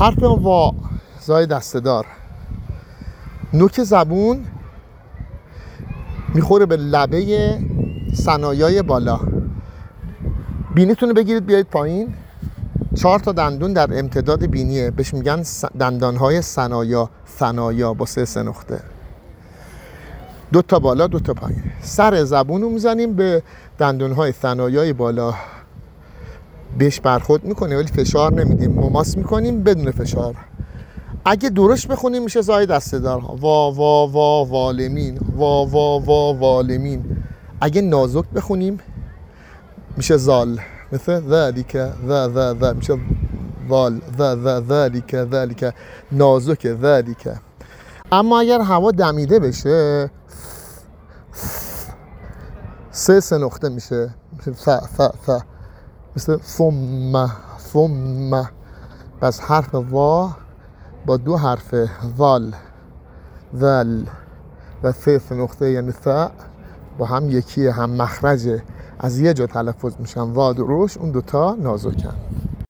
حرف وا زای دستدار نوک زبون می‌خوره به لبه سنایای بالا. بینیتون رو بگیرید بیایید پایین. چهار تا دندون در امتداد بینیه. بهش میگن دندانهای سنایا ثنایا با سه سه نقطه. دو تا بالا دو تا پایین. سر زبون رو می‌زنیم به دندونهای ثنایای بالا. بهش برخورد می‌کنه ولی فشار نمیدیم. مماس می‌کنیم بدون فشار. اگه درشت بخونیم میشه زای دسته دار وا وا وا والمین. وا وا وا والمین. اگه نازک بخونیم میشه زال. مثل ذلك ذا ذا ذا میشه ذال ذا ذا ذلك ذلك نازک ذلك اما اگر هوا دمیده بشه سه سه نقطه میشه ف ف ف. مثل ثم ثم. پس حرف وا با دو حرف ذال ذل و سه سه نقطه یعنی ث با هم یکی هم مخرجه از یه جا تلفظ میشن. واد و روش اون دوتا نازکن.